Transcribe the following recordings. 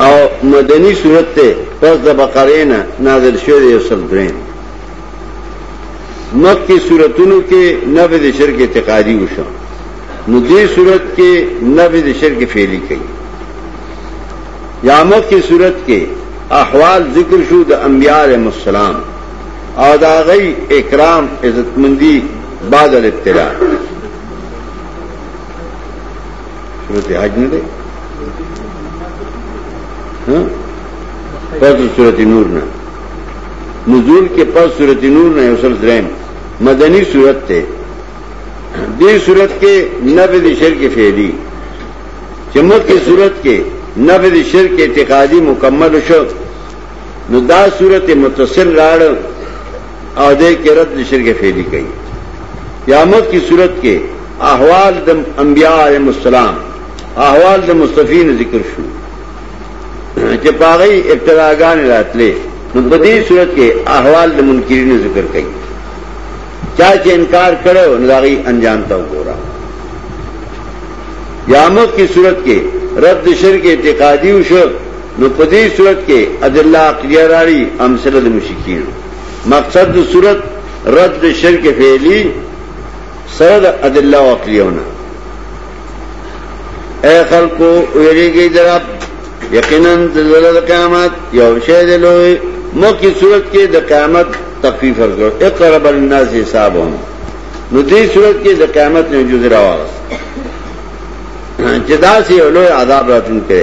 او مدنی صورت ته پس د بقره نه نازل شوی دی اصل درین مکه صورتونو کې نفي د شرک اعتقادي وشو نو دې صورت کې نفي د شرک فعلی کوي یا مکه صورت کې احوال ذکر شو د انبیاء علیهم السلام او دا غي اکرام عزتمندي بعد الابتلاء صورت حج نه ده ها پس صورت نور نه نزول کې پس صورت نور نه یو سل دریم مدنی صورت ته دې صورت کې نبی د شرک فعلی چې مکه صورت کې نبی د شرک اعتقادي مکمل شو نو دا صورت متصل راړ او دې کې رد شرک فعلی کوي یا مخ کی صورت کې احوال د انبیاء علیهم السلام احوال د مستفین ذکر شو چې پاغي ابتداګان راتلې نو په دې صورت کې احوال د منکرین ذکر کړي چا چې انکار کړو نو داغي انجام ته وګورا یا مخ کی صورت کې رد شرک اعتقادي وشو نو په دې صورت کې ادله عقلیه راړي امثله د مشکین مقصد د صورت رد شرک فعلی سره د ادله عقلیونه اے خلکو ویریږي درب یقینا د زړه قیامت یو شی دی لوی مکه صورت کې د قیامت تخفیف ورکړو اقرب الناس حسابهم نو دې صورت کې د قیامت نه جزرا وایي چې دا سي لوی عذاب راتلونکي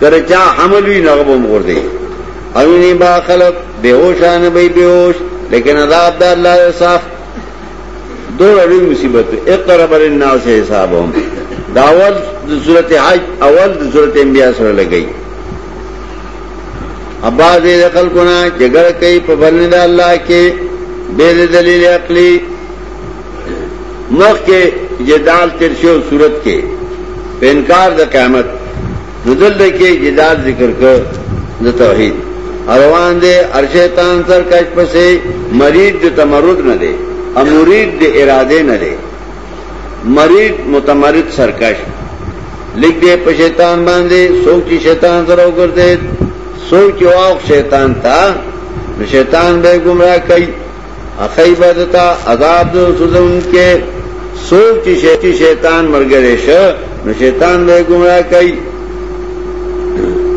کله چا حمل وی نغب هم غردي او نه با خلق بهوشانه به بهوش لیکن عذاب د الله صاف دور اړي مصیبت اقرب للناس حسابهم داول د سورته حج اول د سورته انبیاء سره لګي ابا دې عقل کو نه جګړه کوي په بلنه الله کې بے دلیل عقلی مخ کې جدال تیر شو صورت کې په انکار د قیامت ندل د کې جدال ذکر کړ د توحید روان دي ارشیتان سر کښ پسې مرید د تمرد نه دی امرید د اراده نه دی مرید متمرد سرکش لکھ دے پہ شیطان باندھے سوچ شیطان سرو کر دے سوچ واؤ شیطان تھا شیطان بے گمراہ کئی اخی بدتا عذاب دو سوزون کې سوک چې شیطان شیطان مرګره شه نو شیطان به گمراه کوي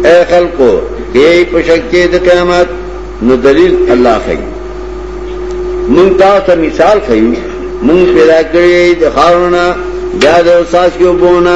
اے خلکو کې په شک کې د قیامت نو دلیل الله خي مون تاسو ته مثال خيو مون پیدا کړی د خارونه بیا د ساس کې وبونه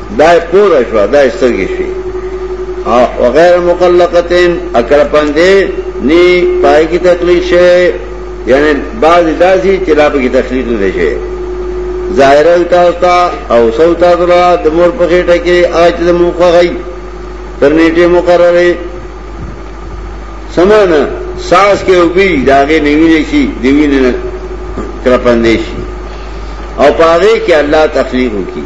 دای پور شو دای سترګې شي او غیر مقلقتین اکر پندې نی پای کی تخلیق شي یعنی بعض داسي چې لا په تخلیق نه شي ظاهر او تاسو او سو تاسو را د مور په خېټه کې اج د مو خوغی تر نیټه مقرره سمانه ساس کې او بي داګه نیوینې شي دیوینې نه کړپندې شي او پاره کې الله تخلیق وکړي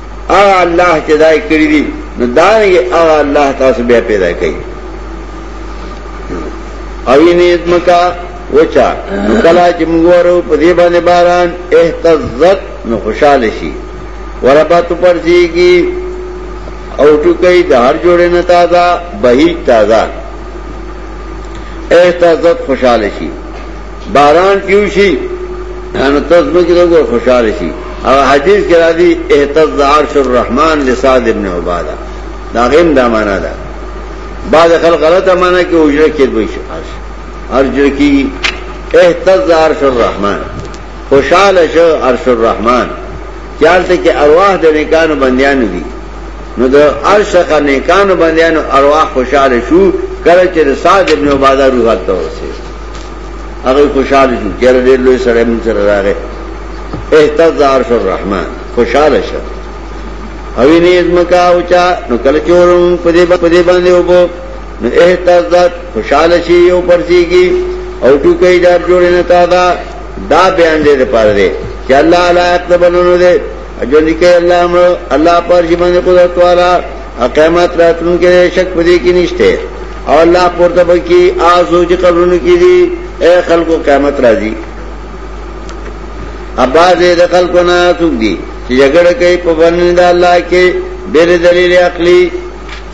هغه الله چې دای کړی دی نو دانګي هغه الله تاسو بیا پیدا کړي او نیت مکا وچا کلا چې موږ ورو په دې باندې باران اهتزت نو خوشاله شي وربات پر جیږي او ټکې د هر جوړې نه تازه بهي تازه اهتزت خوشاله شي باران کیوشي نو تاسو مکه له ګور خوشاله شي او حدیث کې راځي اهتز عرش الرحمن لسعد ابن عباده دا غیم دا معنا ده بعض خلک غلطه معنا کې اوجره کې دوی شي ارجو کې اهتز عرش الرحمن خوشاله شو عرش الرحمن چالتہ کے ارواہ دے نیکان و بندیان دی نو دا عرش کا نیکان و بندیان ارواح خوشحال شو کرچ رساد ابن عبادہ روحات دور سے هغه خوشاله شو چې ډېر لوی سره مونږ سره راغی اهتز عرش الرحمن خوشاله شو او نه زمکا او چا نو کله چورم په دې په دې باندې وبو نو اهتز خوشاله شي او پرځيږي او ټوکې دار جوړ نه تا دا دا بیان دې لپاره دی چې الله لا تبنو دې اجل کې الله امر الله پر جمانه قدرت والا قیامت راتلون کې شک پدې کې نشته او الله پورته بکی آزو چې قبرونو کې دي اے خلکو قیامت راځي ابا دې د خلکو نه څوک دي چې جګړه کوي په باندې د الله کې بیر دلیل عقلی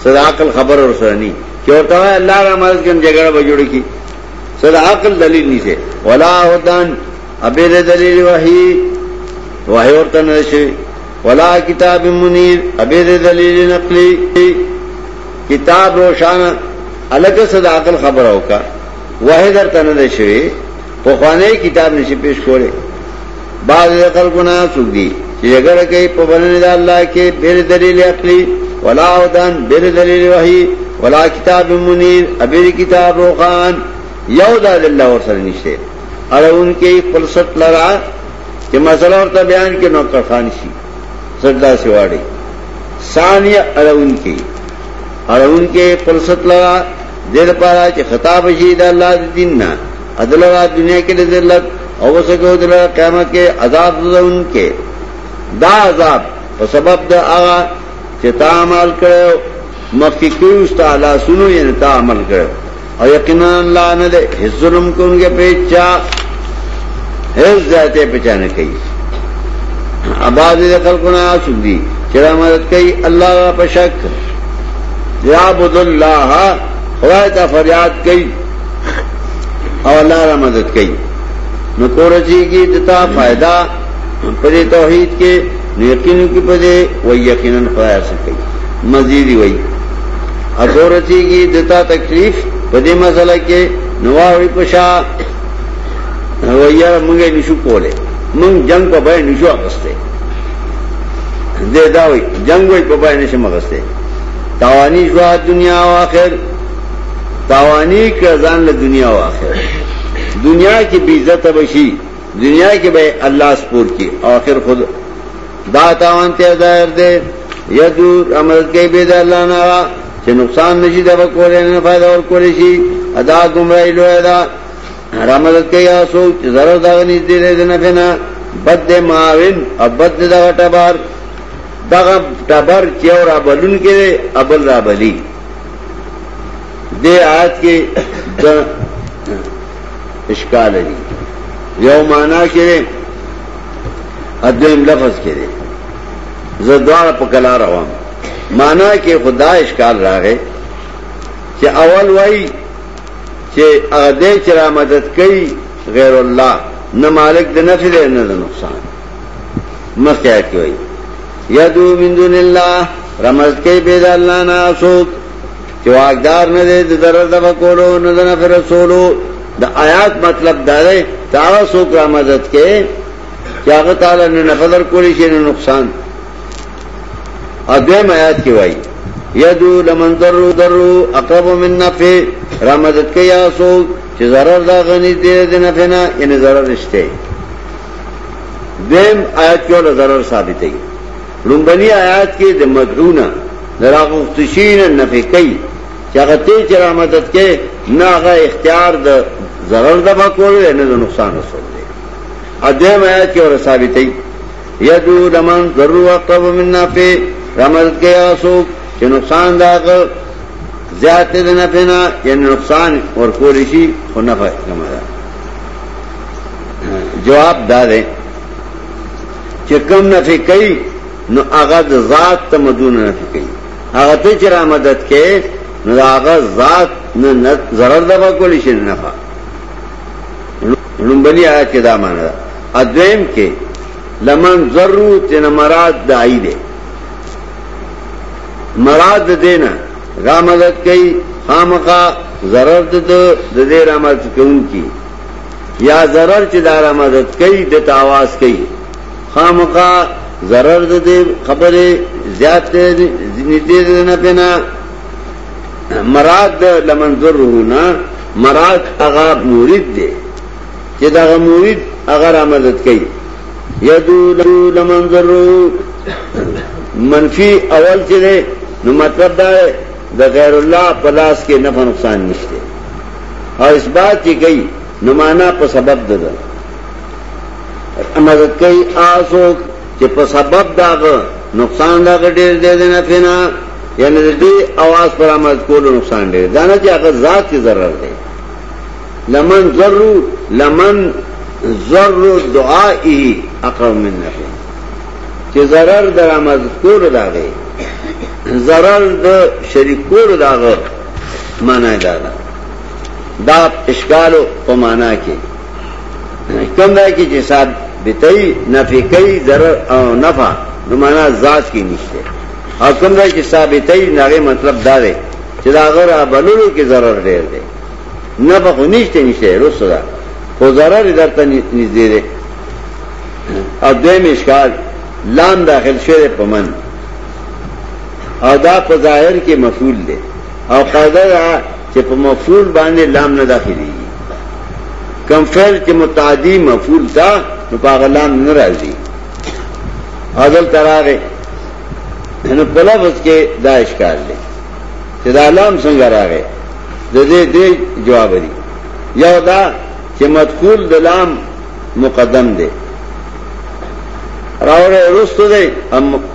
صدا عقل خبر اور سرنی چې ورته الله را مدد کوم جګړه به جوړ کی صدا عقل دلیل نشي ولا هدان ابیر دلیل وحی وحی ورته نشي ولا کتاب منیر ابیر دلیل نقلی کتاب روشان الکه صداقل خبر او کا وه در تنه ده شوی په خوانه کتاب نشي پیش کوله بعض عقل ګنا څوک دي چې جګړه کوي په بلنه د الله کې بیر دلیل عقلی ولا اودان بیر دلیل وحی ولا کتاب منیر ابیر کتاب روخان یو دا د الله ور سره نشته اړه ان کې خپل سټ لرا چې مسله ورته بیان کې نو کړخان شي سجدا سواڑی سانی اڑون کی اڑون کے پرست لگا دیر پارا چی خطاب شید اللہ دی دین نا ادل را دنیا کے لذلت او سکو دل را قیامت کے عذاب دون کے دا عذاب په سبب د هغه چې تا عمل کړو مخکې کړو ستاله سونو یې تا عمل کړو او یقینا الله نه ده هیڅ ظلم کوونکی په چا هیڅ ذاته پچانه کوي اباده د خلقونه اسوب دي چې مدد کوي الله په شک یا عبد الله خدای ته فریاد کوي او الله را مدد کوي نو کورچی کی دتا فائدہ پدې توحید کې یقینو کې پدې و یقینا خدای څه کوي مزيدي وای اثورتی کی دتا تکلیف پدې مسله کې نواوی پشا ویا موږ نشو کوله موږ جنگ په بای نشو اغسته دې دا وای جنگ وای په بای نشم اغسته تاوانی شو دنیا او آخر تاوانی کړه ځان له دنیا او آخر دنیا کې بی عزت بشي دنیا کې به الله سپور کی او اخر خود دا تاوان ته ظاهر دی یذو امر کې به د الله نه چې نقصان نشي دا کولای نه فائدہ ور کولای شي ادا گمراهی لوی دا رحمت کې یا سو چې ضرر دا نه دي نه فنا بد ماوین او بد دا ټبار دا ټبر چې اور ابلون کې ابل را بلی دې آیت کې اشکال دی یو معنا کې دی ادم لفظ کې دی زه دواړه په کلا روان معنا کې خدا اشکال راغې چې اول وای چې هغه دې چې را مدد کوي غیر الله نه مالک د نفع دی نه د نقصان مخکې کوي یدو من دون الله رمز کوي بيد الله نه اسوک چې واقدار نه دی د ضرر دغه کولو نه د نفع رسولو د آیات مطلب دا دی چې هغه څوک را مدد کوي چې هغه تعالی نه نفع در کولی شي نه نقصان او دویم آیات کې وایي یدو لمن ضرو ضرو اقرب من نفع را مدد کوي هغه څوک چې ضرر دا غني دی د نفع نه یعنی ضرر نشته دویم آیات کې ول ضرر ثابتېږي لومبنی آیات کې د مدعونا دراغفتشین نفی کوي چې هغه ته چې را مدد کې نه هغه اختیار د ضرر د بکول نه د نقصان رسول دی اځم آیات کې ور ثابتې یدو دمن ضرور وقب من نفی را مدد کې اسو چې نقصان دا زیات دې نه پینا یعنی نقصان ور کول شي خو نه فائدہ جواب دا دی چې کم نفي کوي نو هغه د ذات تمدن نفي کوي هغه ته چې را مدد کوي نو هغه ذات نه ضرر د وکول شي نه نفع لومبني آیات کې دا معنی ده اذیم کې لمن ضرو تن مراد دای دی مراد دینا را مدد کوي خامخا ضرر د دې را مدد کوونکی یا ضرر چې دارا مدد کوي د تاواز کوي خامخا ضرر د دې خبره زیات دی نږدې نه پنا مراد لمن ضرره نه مراد هغه مرید دی چې دا مرید هغه را مدد کوي یدو لمن ضرره منفی اول چې نو مطلب دا د غیر الله پلاس کې نفع نقصان نشته او اثبات چې کوي نو معنا په سبب ده ده مدد کوي آسو چې په سبب داغه نقصان داغه ډېر دی نه فنا یعنی دې आवाज پر آمد کولو نقصان ډېر دا نه چې هغه ذات کې ضرر دی لمن ضرو لمن ضرو دعائه اقرب من نفع چې ضرر درآمد کولو داغه ضرر د شریکولو داغه مانا یې دا ده دا اشکالو په معنا کې کوم ځای کې چې صاحب بتای نفی کوي ضرر او نفع نو معنا ذات کې نشته او کوم ځای چې صاحب بتای نغه مطلب دا دی چې دا غره بللو کې ضرر ډیر دی نه په نشته نشته رسو ده خو ضرر درته نږدې دی او دویم اشکال لام داخل شوی په من او دا په ظاهر کې مفعول دی او قاعده دا چې په مفعول باندې لام نه داخلي کم فعل چې متعدی مفعول تا نو په غلام نه راځي اذل تراغه نو په لفظ کې دا اشکال دی چې دا لام څنګه راغی د دې دې جواب دی یو دا چې مدخول د لام مقدم دی راوړې رستو دی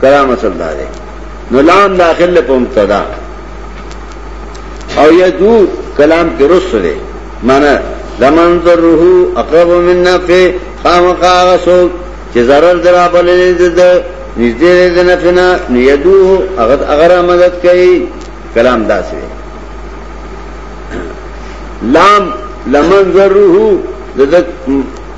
کرام اصل دا دی نو لام داخل په مبتدا او یدو کلام کې رس دی معنی لمن ضره اقرب من نفع خامخا غسوک چې zarar درا بلې د نږدې د نفنا نیدو هغه هغه مدد کوي کلام داسې لام لمن ضره د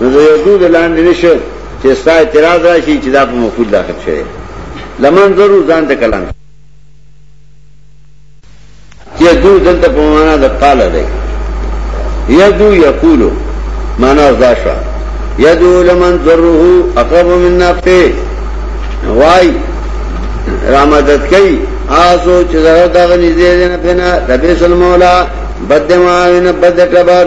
نو د یو دود لاندې نشه چې ستا اعتراض راشي چې دا په مفعول داخل شوی لمن ضرور ځان ته کلام چې دو دلته په معنا د قال دی یدو یقولو معنا دا شو یدو لمن ضره اقرب من نفسه وای رامدد کوي آسو چې زړه دغه نږدې نه پنه د بیسل مولا بد معاون بد کبر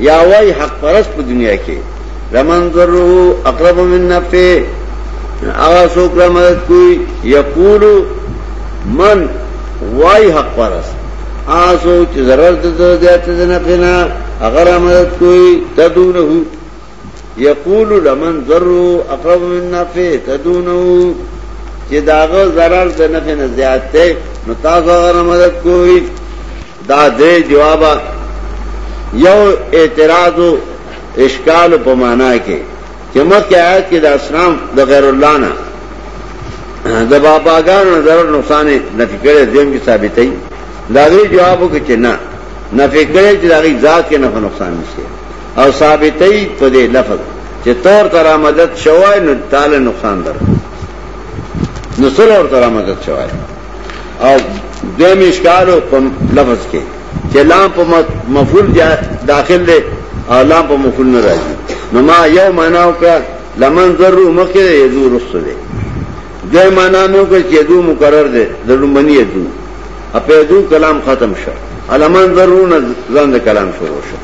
یا وای حق پرست په دنیا کې لمن ضره اقرب من نفع هغه څوک را مدد کوي یقول من وای حق پرست هغه څوک چې ضرر ته زیات نه پینا هغه را مدد کوي تدونه یقول لمن ضرو اقرب من نفع تدونو چې داغه zarar د نفع نه زیات دی نو تاسو هغه مدد کوئ دا درې جواب یو اعتراض او اشکال په معنا کې چې مکه آیات کې د اسلام د غیر الله نه د باباګانو نظر نقصان نه فکرې زم کې ثابتې دا غي جواب وکړي چې نه نه فکرې چې دا غي ذات کې نه نقصان نشي او ثابتئی په دې لفظ چې تور تر مدد شوای نو تعالی نقصان در نو سره اور تر مدد شوای او دیم اشکال په لفظ کې چې لام په مفعول داخل دی او لام په مفعول نه راځي نو ما یو معنا وکړه لمن ذرو مخکې یذو رسو دی دوی معنا نو کې چې دو مقرر دی د لمنی دو اپیدو کلام ختم شو علمان ضرور نه ځان د کلام شروع شو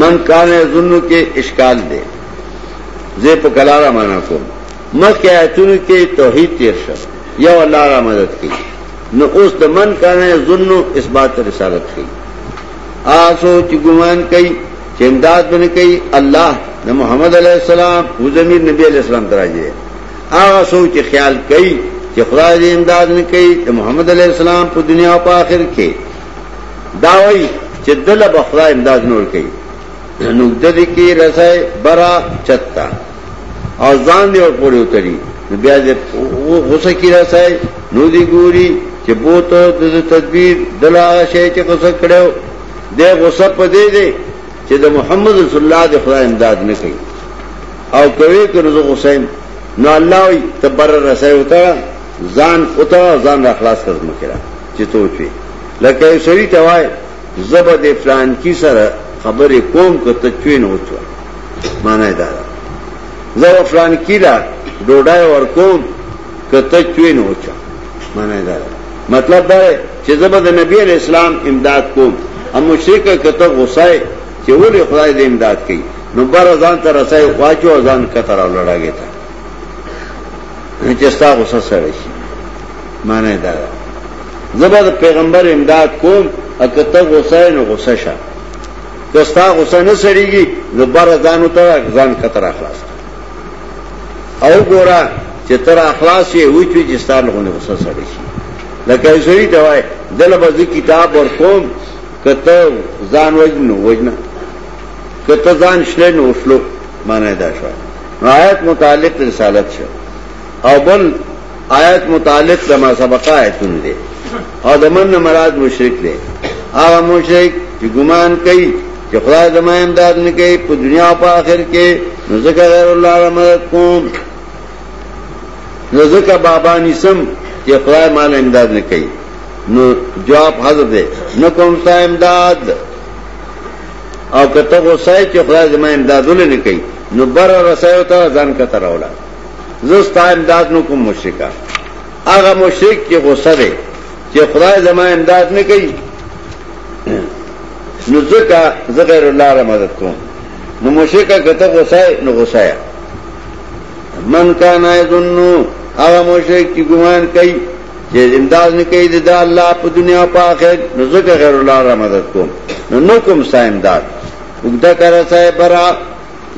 من کان یظن کې اشکال دی زه په کلاره معنا کوم مخکې آیتونو کې توحید تیر شو یو الله را مدد کوي نو اوس د من کان یظن اثبات رسالت کوي آسو چې ګمان کوي چې امداد بنه کوي الله د محمد علی السلام او زمير نبی علی السلام تراځي هغه سوچ خیال کوي چې خدای دې امداد نه کوي د محمد علی السلام په دنیا او په آخرت کې دا وایي چې دله به خدای امداد نور کوي نوګده دې کې رسای برا چتا او ځان دې ور پورې وتري نو بیا دې غوسه کې رسای نو دې ګوري چې بوته د تدبیر دلا شي چې غوسه کړو دې غوسه په دې دې چې د محمد رسول الله د خدای امداد نه کوي او کوي که نو غوسه نو الله تبر رسای وتا ځان اوتا ځان را خلاص کړ مکرا چې توچوي لکه یو سړی ته وای زبر د پلان کی سره خبرې کوم که ته چوي نه وچو معنی دا ده زبر پلان کی لا ډوډای ور کوم که ته چوي نه وچو معنی دا ده مطلب دا دی چې زبر د نبی علی اسلام امداد کوم هم مشرک که ته غوسه چې ولې خدای دې امداد کوي نو بار ځان ته رسای واچو ځان کتر او لړاګی ته چې ستا غوسه سره شي معنی دا ده زبر د پیغمبر امداد کوم او که ته غوسه نه غوسه شه که ستا غوسه نه سړیږي نو بار ځانو ته ځان خطر اخلاص او ګورا چې تر اخلاص یې وچوي چې ستا له غوسه سره شي لکه سړي ته وای دله به کتاب ور کوم که ته ځان وجنو وجنه که ته ځان شلې نو وشلو معنی دا شو نو آیت متعلق رسالت شو او بل آیت متعلق د ما سبقه آیتونه دي او د من مراد مشرک دی هغه مشرک چې ګمان کوي چې خدای زما امداد نه کوي په دنیا او په آخر کې نو ځکه غیر الله را مدد کوم نو ځکه بابا نیسم چې خدای مال امداد نه کوي نو جواب حذف دی نه کوم ستا امداد او کته غوسای چې خدای زما امداد ولې نه کوي نو بر رسایو ته ځان کته راولا زستا امداد نو کوم مشرکا هغه مشرک چې غوسه دی چې خدای زما امداد نه کوي نو ځکه زه غیر الله را مدد کوم نو مشرکا کته غوسای نو غوسای من کان یظنو هغه مشرک چې ګمان کوي جز امداد نه کوي د الله په دنیا او په آخرت نو ځکه غیر الله را مدد کوم نو نو کوم سا امداد وګدا کرا صاحب برا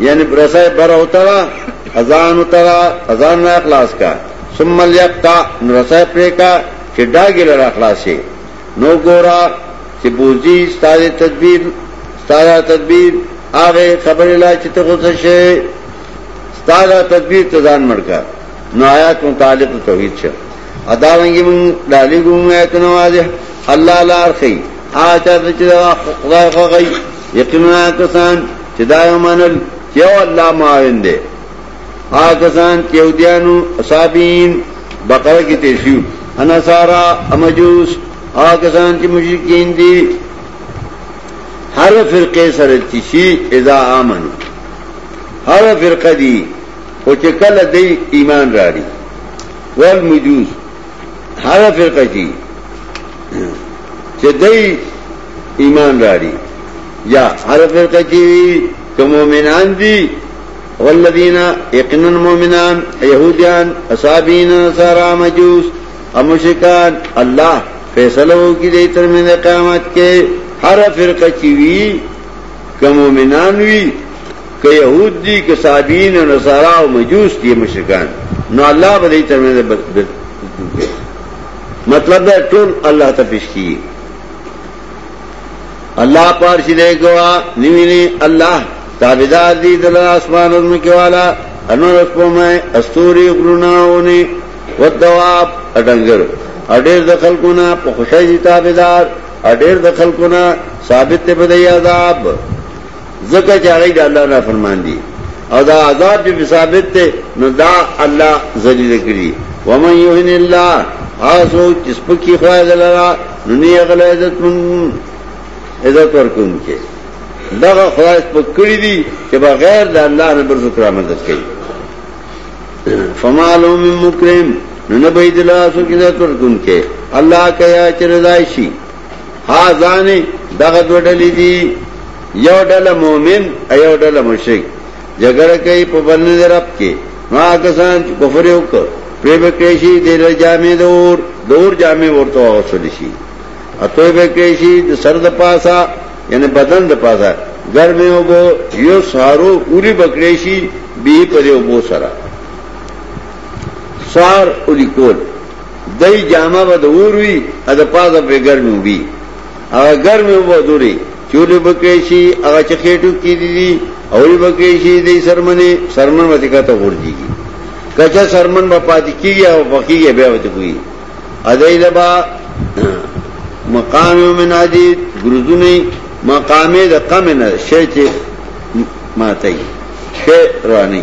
یعنی برا صاحب برا ہوتا را اذان ہوتا را اذان نه اخلاص کا ثم یقطع نو رسای پرې کا چې داګل را اخلاصې نو ګورا چې بوزي ستاره تدبیر ستاره تدبیر هغه خبره لا چې ته غوسه شې ستاره تدبیر ته ځان مړ کا نو آیات متعلق توحید شه ادا ونګي مون دالي ګوم آیات نو واضح الله لار خي آچا چې دا خدای خو غي یقینا کسان چې دا یو منل یو الله معاون دی آ کسان چې ودیانو اصابین بقره کې تیشو انا سارا امجوس آ کسان چې مشرکین دي هر فرقه سره چې شي اذا امنو هر فرقه دي او چې کله دی ایمان راړي ول مجوس هغه فرقه چی چې دی ایمان راړي یا هغه فرقه چی کوم مؤمنان دي والذین یقینا مؤمنان یهودیان اصحابین نصارا مجوس او مشرکان الله فیصله وکړي د تر من قیامت کې هر فرقه چی وی کوم مؤمنان وی که یهود دی که صابین او نصارا او مجوس دی مشرکان نو الله به دې ترمنځ بدل کوي مطلب دا ټول الله ته پیش کیږي الله پار شي دی ګوا نیویني الله تابعدار دي د اسمان او کې والا انور په مې استوري غرونه ونی ودواب اډنګر اډیر د خلقونه په خوشاله تابعدار اډیر د خلقونه ثابت ته بدای عذاب ځکه چې هغه د الله نه فرمان دي او دا عذاب چې ثابت ته نو دا الله ذلیل کړی و من یهن الله آسو چې سپکی خوای دلرا نو نه غل عزت من عزت ورکون کې دا خدای په کړی دي چې بغیر د الله نه بل ذکر آمد کوي فمالو من مکرم نو نه بيدلا سو کې عزت ورکون کې الله کیا چې رضای شي هاذان دغه دوه ډلې دي یو ډله مؤمن ایو ډله مشرک جګړه کوي په بلنه دی رب کې ما کسان چې کفر وکړ پرې به کې شي د جامې دور دور جامې ورته وصل شي اته به کې شي د سر د پاسا یعنی بدن د پاسا ګرمه وبو یو سارو اولی بکړې شي به پرې وبو سره سار اولی کول دای جامه به د اور وی ا د پازه په ګرمو بي هغه ګرمو به دوري چولې بکې شي هغه چې خېټو کې دي او یې بکې شي د سرمنې سرمن وتی کته ورځي کچا سرمن په پاتې کیږي او بقیږي به وته کوي ادای لبا مقام من حدید ګرځونی مقامه د قمنه شې چې ماته شي رواني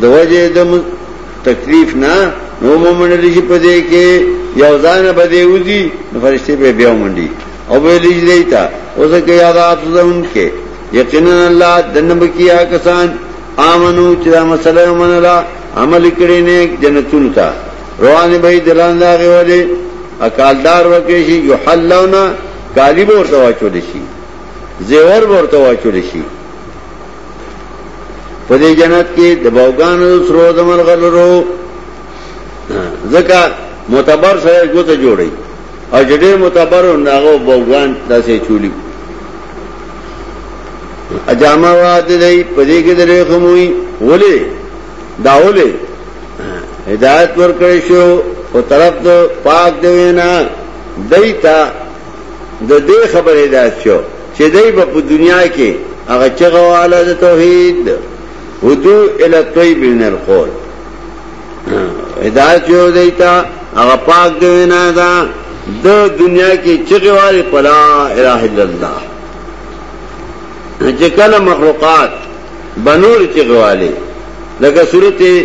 د وجه د تکلیف نه نو مومن لشي په دې کې یو ځان به دی ودی نو فرشتي به بیا منډي او به لږ دی تا اوس کې یادات زون کې یقینا الله دنب کیا کسان امنو چې دا مسله ومنلا عمل کړي نه جنتون تا روان به دلان دا غوړي اکالدار وکړي شي یو حلونا کالی ورته واچول شي زیور ورته واچول شي په دې جنت کې د باوګانو سرو د مرغلرو ځکه معتبر سره ګوته جوړي او جډې معتبر ناغو باوګان داسې چولی اجامه واد دی په دې کې درې خموي ولې دا ولې هدایت ورکړې شو په طرف د پاک دی نه دیتا د دې خبرې دا شو چې دی به په دنیا کې هغه چغه واله د توحید هدو ال طیب من القول هدایت یو دیتا هغه پاک دی نه دا د دنیا کې چغه واله پلا الہ الا الله چې کله مخلوقات بنور چغه واله لکه سورته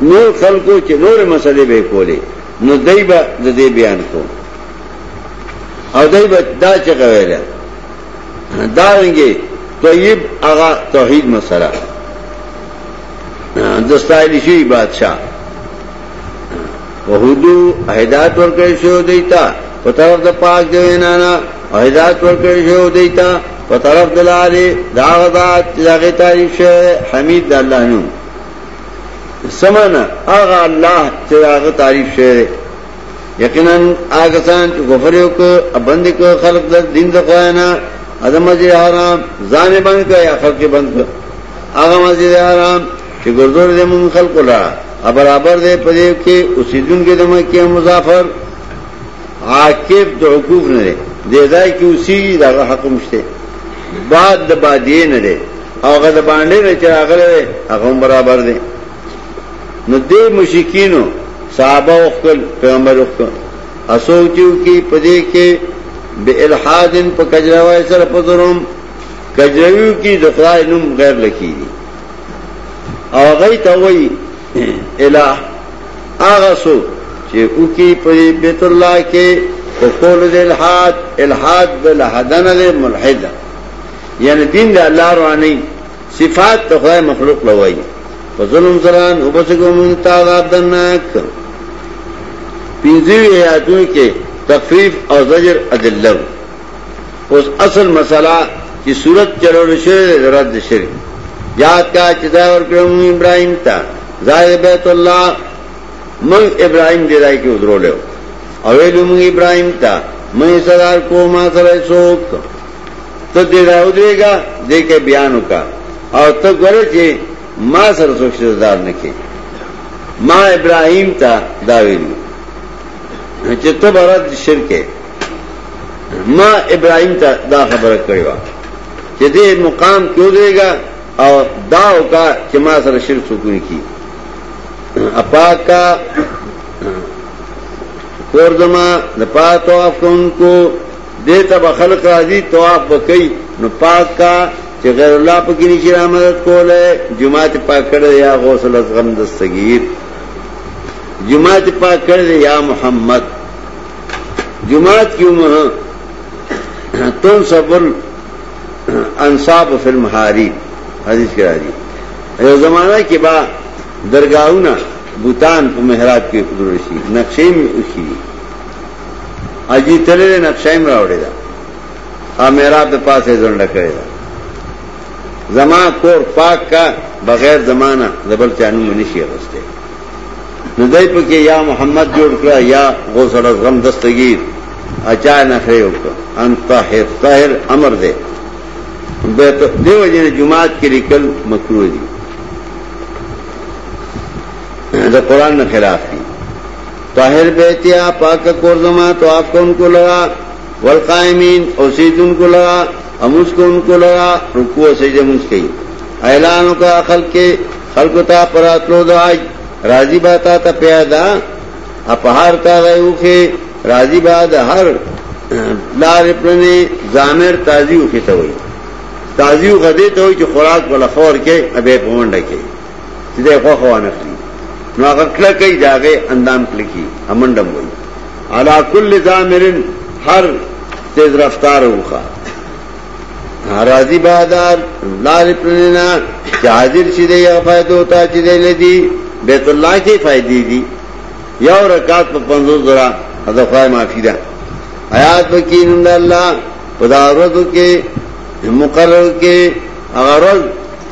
نور خلکو چې نور مسلې به کولې نو دای به د دې بیان کو او دای به دا چې غوېل دا رنګي طیب هغه توحید مسله د ستایل شي بادشاہ وحدو هدایت ورکړ شو دیتا په طرف د پاک دی نه نه هدایت ورکړ شو دیتا په طرف د لارې دا غزا چې هغه تعریف شوی حمید الله نو سمانا آغا اللہ چراغ تعریف شعر یقینا آغا سان چو گفریو کو ابند کو خلق در دین در خوانا ادم مزید حرام زان بند کو یا خلق بند کو آغا مزید حرام چو گردور دے من خلق لرا ابرابر دے پدیو کے اسی دن کے دمک کے مضافر عاکف د حقوق نه دی د ځای کې اوسي دا حق مشته بعد د بادې نه دی هغه د باندې نه چې هغه هغه برابر دی نو دې مشکینو صحابه او خپل پیغمبر او خپل اسو چې کی پدې کې به الحادن په کجراوای سره پدروم کجروی کی د خدای نوم غیر لکی او هغه ته وایي الہ آغا سو چه اوکی پا بیت اللہ کے وقول دے الحاد الحاد دے لحدن دے ملحد یعنی دین دے اللہ روانی صفات دے خدای مخلوق لوائی پا ظلم سران اوبسکو منتا عذاب درناک پینزوی حیاتوں کے تخفیف او زجر ادلو اوس اصل مسله چې صورت چلول شوی د رد شرک یاد کا چې دا ورکړم ابراهيم ته زای بیت الله من ابراهيم دی راي کې ودرول او ویلو من ابراهيم ته مې سردار کوما سره څوک ته دې راو دیګا دې کې بیان وکا او ته ګوره چې ما سره څوک سردار نه کې ما ابراهيم ته دا ویلو چې ته برات شرک ما ابراهيم ته دا خبره کړې و چې دې مقام کې ودرېګا او دا وکا چې ما سره شرک وکړي کی اپاکا کور زما د پاک طواف کوونکو دې ته به خلق راځي طواف وکړي نو پاک کا چې غیر الله په کې نشي رحمت کوله جمعه ته پاک کړه یا غوسل از غم دستگیر جمعه ته پاک کړه یا محمد جماعت کیوں مہاں تم سبل انصاف فلم ہاری حدیث کرا دی یو زمانہ کې با درگاہونه بوتان په محراب کې قدر شي نقشې مې وشي اجي تللې نقشې مې راوړې ده ا محراب د پاسه ځنډه کړې ده زما کور پاک کا بغیر زمانہ زبل چانو منشي غسته نو دای په کې یا محمد جوړ کړه یا غوث الازغم دستگیر اچا نه خې وکړه ان طاهر طاهر امر دې به ته دیو جن جمعات کې لیکل مکروه دي دا قران نه خلاف دي طاهر بیتیا پاک کور زما تو اپ کون کو لگا والقائمین اوسیدن کو لگا امس کون کو لگا رکوع سجده مس کئ اعلان کا خلق کے خلکو ته پراتلو د حج راضی با تا ته پیدا اپهار تا راوخه راضی با د هر لار پرنه زامر تازیو کیته وي تازیو غدې ته وي چې خوراک ولا خور کې ابه پونډه کې چې ده خو خو نه کړی نو هغه کله کوي داغه اندام کلکی امندم وي علا کل زامرن هر تیز رفتار وخه راضی بادار لار پرنینا چې حاضر شي دی یا فائدو تا چې دی لدی بیت الله کې فائدې دي یو رکعت په 50 درا دا خدای معافی ده آیات وکین ان الله په دا ورځو کې مقرر کې هغه ورځ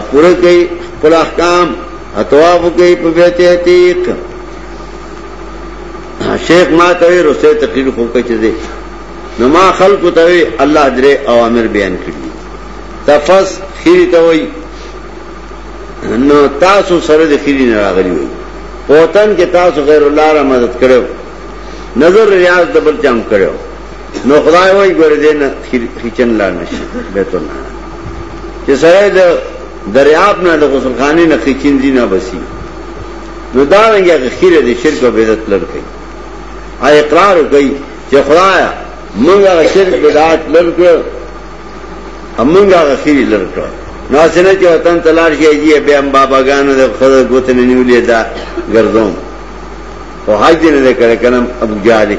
اپورا کئی خپل احکام اتواف کئی پا بیت احتیق شیخ ما تاوی رسول تقریر خوب کچھ دے نما خلق تاوی اللہ درے اوامر بیان کردی تفس خیری تاوی نو تاسو سره د خیری نه راغلی وي پوتن کې تاسو غیر الله را مدد کړو نظر ریاض دبل چم کړو نو خدای وای ګورې دې نه خچن لار نشي بیت الله چې سره د دریاب نه د غسل خانه نه خچین دي نه بسی نو دا رنګه خیره دې شرک او بدعت لړ کوي ا اقرار کوي چې خدایا مونږه شرک بدعت لړ کړو امونږه خیره لړ کړو نو سينه چې وطن تلار شي دي به هم باباګانو د خدای ګوت نه نیولې دا ګرځوم او حج نه کړه کلم ابو جالي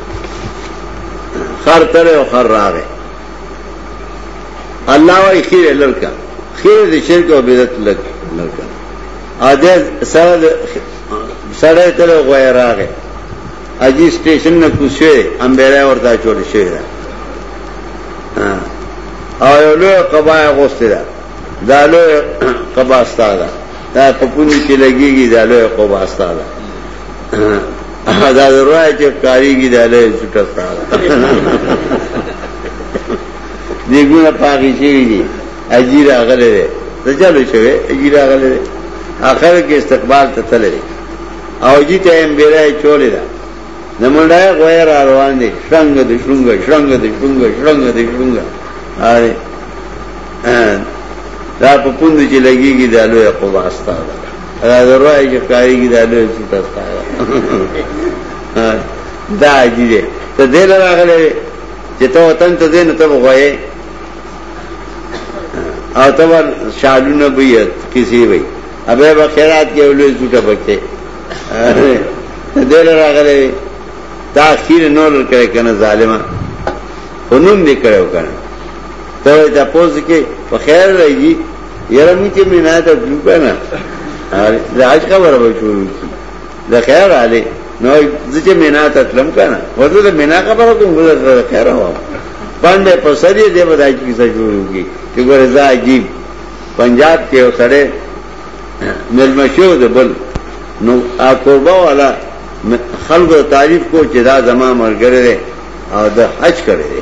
خر تلې او خر راغې الله وايي خیر لړکا خیر دې شرک او بدعت لړکا لړکا ا دې سره سره تلې غوې راغې اجي سټیشن نه کوسه امبره ورته چول شي او یو لوی قبا غوسته ده دا لوی قبا ستاده دا په پونی کې لګيږي دا لوی قبا ستاده دا روای چې کاری کی دا له چټه سره دې ګونه پاګی شي دي اجیر اغله ده ته چلو شوی اجیر اغله ده اخر کې استقبال ته تللی او جی ته هم بیره چولې ده د منډای غوې را روان دي شرنګ دي شرنګ شرنګ دي شرنګ شرنګ دي شرنګ اره دا په پوند چې لګيږي د لوی قباستا ده دا ضروري چې کاری کې دا له څه تاسو دا جی دې ته دې راغلې چې ته وطن ته دې نه ته وغوي او ته ور شالو نه بيت کسی وي ابه به خیرات کې ولې څټه پکې دې راغلې تا خیر نور کړې کنه ظالما خنوم دې کړو کنه ته ته پوز کې په خیر راځي یاره مونږ چې مینا ته تلو که نه د حج خبره به شروع کړي د خیر علی نو زه چې مینا ته تلم که نه ورته د مینا خبره کوم زه د خیر وایم باندې په سر یې دی به د حج کیسه شروع کړي چې ګوره زه عجیب پنجاب کې یو سړی مېلمه شو د بل نو کوربه والا خلکو تعریف کو چې دا زما ملګری دی او د حج کړی دی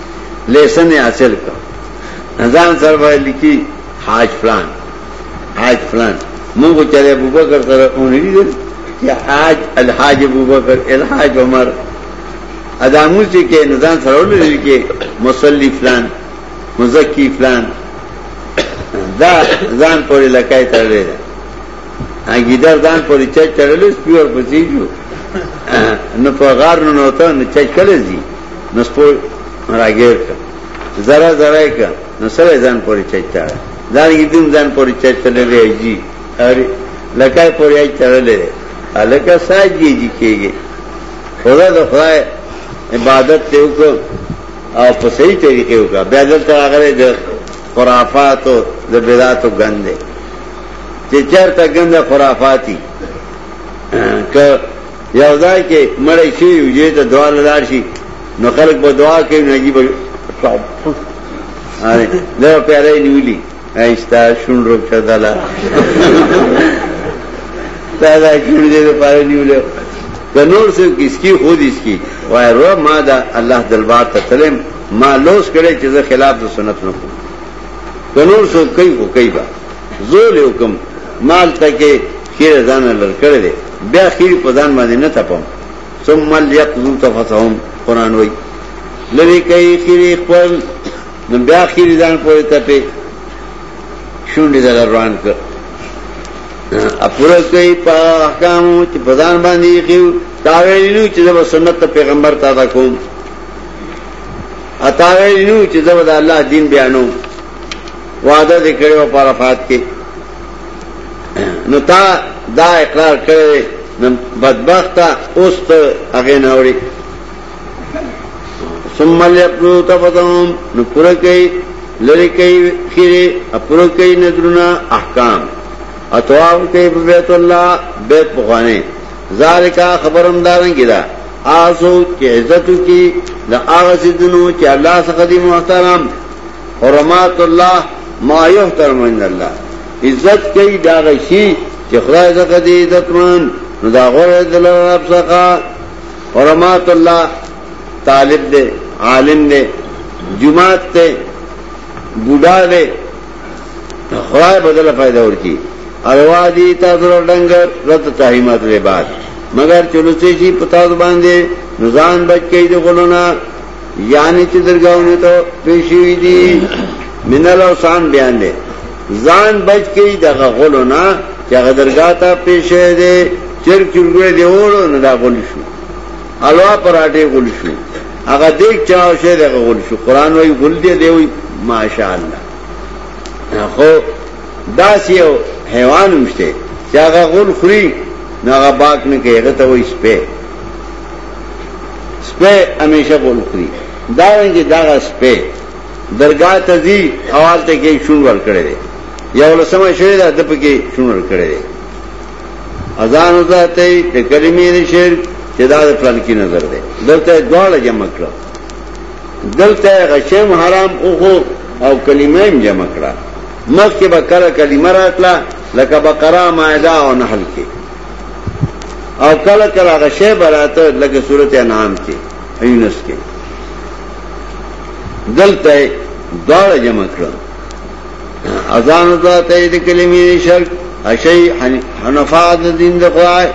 لیسن یې حاصل کړ نزان سره به لیکي حاج فلان حاج فلان موږ چې ابو بکر سره اونړي چې حاج الحاج ابو بکر الحاج عمر ادمو چې کې نزان سره ولري کې مصلی فلان مزکی فلان دا ځان پورې لکای تړلې ده هغه ځان پورې چا چړلې سپیور پسې جو نو په غار نو ته نه چا کړې نو سپور راګیر کړ ذره ذره یې کړ نو سره ځان پورې چچتا دا یې دیم ځان پورې چچلې دی جی اره لکه پورې یې چړلې الکه ساجي جی کېږي خدا د خدای عبادت ته وکړ او په صحیح طریقې وکړ بیا دلته هغه د خرافات او د بدعات او ګندې چې چرته ګنده خرافاتي که یو ځای کې مړی شوی وي، جې ته دعا له لاړ شي، نو خلک به دعا کوي، نو عجیبه اره دا پیاره نیولي ایستا شون روک چداله دا دا شون دې لپاره نیولې د نور څه کیسکی خو دې سکی وای رو ما دا الله دربار ته تلم ما لوس کړي چې زه خلاف د سنت نه کوم د نور څه کوي خو کوي با زول حکم مال تکي خیر ځان لر کړی دی بیا خیر په ځان باندې نه تپم ثم ليقضوا تفثهم قران وای لری کوي خیر خپل نو بیا خیر ځان پورې تپې شونډې دل روان کړ اپورا کوي په احکام چې په ځان باندې خیر تاویلو چې د سنت پیغمبر تا تا کوم اتاویلو چې د الله دین بیانو وعده دې کړو په عرفات کې نو تا دا اقرار کړی نو بدبخت اوس ته هغه نه وړي ثم ليقلو تفتهم نو پوره کوي لری کوي خیره پوره کوي نذرونه احکام اتواب کوي په بیت الله بیت بخانه ذالکا خبرم دارنګی دا آسو چې عزت کی د هغه سيدونو چې الله څخه دي محترم حرمات الله ما يحترم عند الله عزت کوي دا غشي چې خدای څخه دې عزتمن نو دا غره د رب څخه حرمات الله طالب دې عالم دې جماعت دې بوډا دې خدای بدل فائدہ ورکی اروا دي تاسو رنګ رت تهمت لباس مگر چلوسی شي پتا باندې نزان بچ کړي د غلونا یعنی چې درگاہونه ته پیشوي دي منل او سان بیان دي ځان بچ کی دغه غلو نه چې هغه درگاه ته پیشې دي چر چرګړې دی ورو نه دا غل شو الوا پراټه غل شو هغه دې چاو شه دغه غل شو قران وای غل دی دی وای ماشاءالله خو داس یو حیوان مشته چې هغه غل خوري نه هغه باک نه کوي هغه ته وای سپه سپه همیشه غول خوري دا وایي دا سپه درگاه ته ځي اوال ته کې شون ور کړی دی یو لسمه شوی دا د پکې شون ور کړی دی اذان وزاته د کلمې نشر چې دا د پلان کې نظر دی دلته دواړه جمع کړو دلته غشم حرام او او کلمه هم جمع کړه مخکې به کله کلمه راتله لکه بقره مائده او نحل کې او کله کله هغه شی براته لکه صورت انعام کې یونس کې دلته داړه جمع کړم اذان دا ته د کلمې شرک اشی حنفا د دین د خدای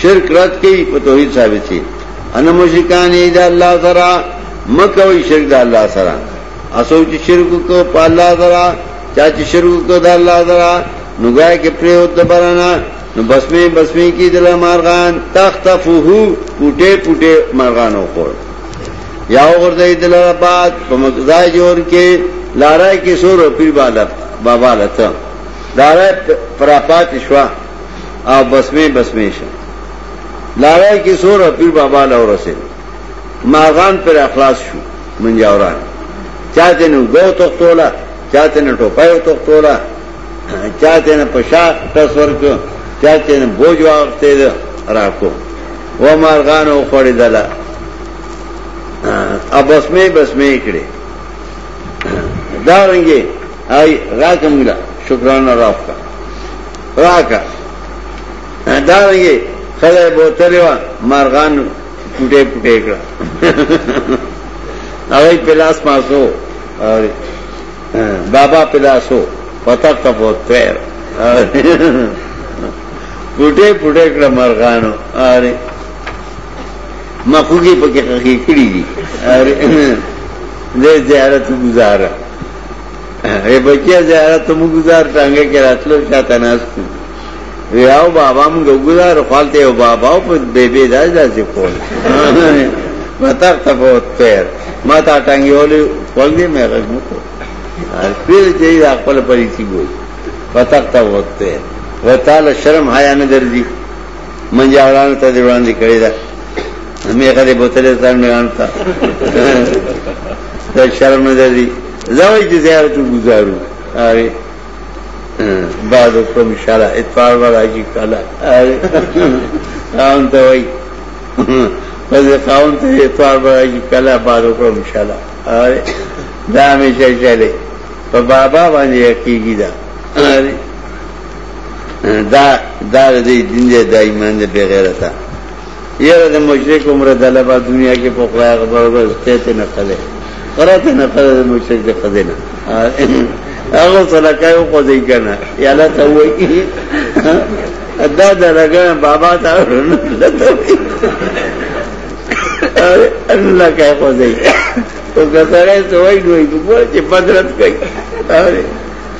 شرک رد کوي په توحید ثابت شي ان مشرکان اې د الله سره مکوې شرک د الله سره اسو چې شرک کو په الله درا چا چې شرک کو د الله درا نو ګای کې پرې او دبرنا نو بسمه بسمه کې د مارغان تختفه پټه پټه مارغان وکړ یا ورته د لباد په مقدار جوړ کې لارای کې سور پیر بالا بابا لته لارای پراپات شوا او بسمه بسمه شه لارای کې سور پیر بابا لورسه مارغان پر اخلاص شو منجاوران چاته نو غو تختولا چاته نو ټوپایو تختولا چاته نو پشا تصور کو چاته نو بوج واغته ده راکو و مارغان او خړې دلا ابسمه بسمه کړي دا رنګي آی راکم لا شکرانه راکا راکا دا رنګي خلای بوتلوا مارغان ټوټه ټوټه کړه هغه پلاس پاسو بابا پلاسو پتک ته په تیر پټه پټه کړه مرغانو اره مخوږي په کې خخې کړی دي اره دې زیارت گزاره اے بچیا زیارت مو گزار څنګه کې راتلو شاته ناس ویاو بابا موږ ګوزار خپلته او بابا په بی بی داس داس کول متا ته بہت پیر متا ټنګیول خپل دې مې غږ مو هر پیر چې دا خپل پریتی ګو پتا ته بہت پیر وتعال شرم حیا نه درځي منځاورانو ته دی وړاندې کړی دا مې غلې بوتلې ځان نه غانتا دا شرم نه درځي زوی چې زیارت گزارو آره بعد کوم شرع اتوار وراجی کلا خاون ته وای پس خاون ته اتوار وراجی کلا بعد کوم شرع اره دا همیشه چلے په بابا باندې یقیږي دا اره دا دا دې دین دې دایمن دې بغیرتا یره د مشرک عمر دله په دنیا کې په خدای خبر ورځ ته ته نه کړي قرات نه کړي د مشرک د خدینه هغه سلکای او قضې کنه یاله ته وای ادا دا لګا بابا تا ورنه لته الله کای قضې او کثره سوای دوی په چې بدرت کوي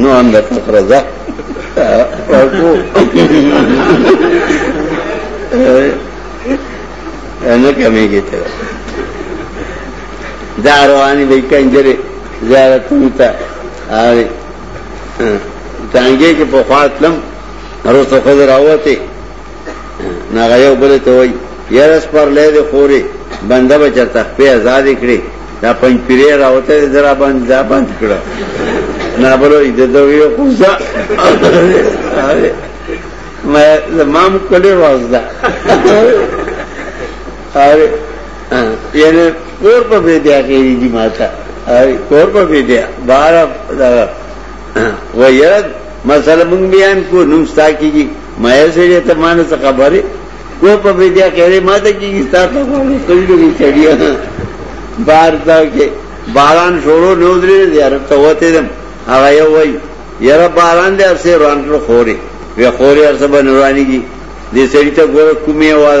نو ان د فقره ده ورکو نه کمیږي ته دا رواني به کنجره زیارت ته آره تانګه کې په خاطلم روته خضر راوته ناغه یو بل ته وای یارس پر لې د خوري بنده بچا تخپې آزاد کړي دا پنځ پیری راوته درا باندې دا باندې کړه نه بلو دې ته یو کوزا ما زمام کړي راز دا اره یعنی کور په دې دی اخیری دی ماته اره کور په دې دی بار دا و یاد مسله مونږ بیان کو نوم ستا کیږي مایر سړی ته مانه څه خبره کو په بیا کړي ما ته کیږي تاسو خو کړي دي چړي بار دا کې باران شروع نو درې یار ته وته دم هغه یو وای یاره باران دې افسه روان کړو خوري وی خوري ارسبه نورانی کی دې سړی ته ګور کومه आवाज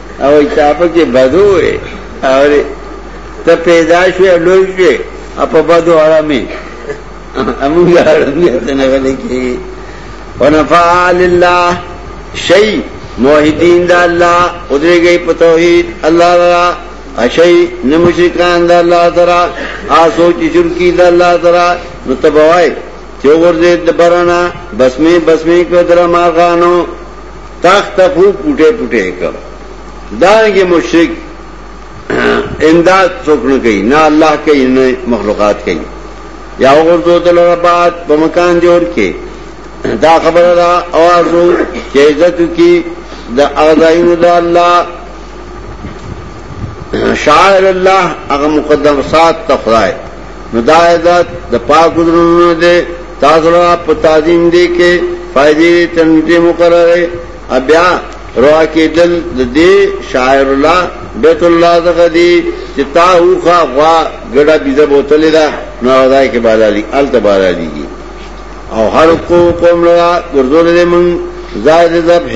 او چاپه کې بدو وې او ته پیدا شوې لوی شوې په بدو اړه مې امو یارونه ته نه ولې کې ونفع لله شی موحدین دا الله ادرې گئی په توحید الله را اشی نه مشرکان دا الله درا آسو چې شرکی دا الله درا نو تبوای چې ورته د برنا بسمه بسمه کو درا مارغانو تخت تخو پوټه پوټه کړ دانګي مشرک امداد څوک نه کوي نه الله کوي نه مخلوقات کوي یا ورته دل ربات په مکان جوړ کې دا خبره دا اواز وو چې عزت کی د اغزاین د الله شاعر الله هغه مقدم سات ته خدای نو دا عبادت د پاک درونو دی تاسو را په تعظیم دی کې فائدې تنټه مقرره بیا روا کې دل د دې شاعر الله بیت الله دغه دی چې تا اوخه غوا ګډه بيزه بوتلې ده نو راځي کې بالالي ال تبالالي او هر کو قوم لرا ګرځول دې مون زائد ذبح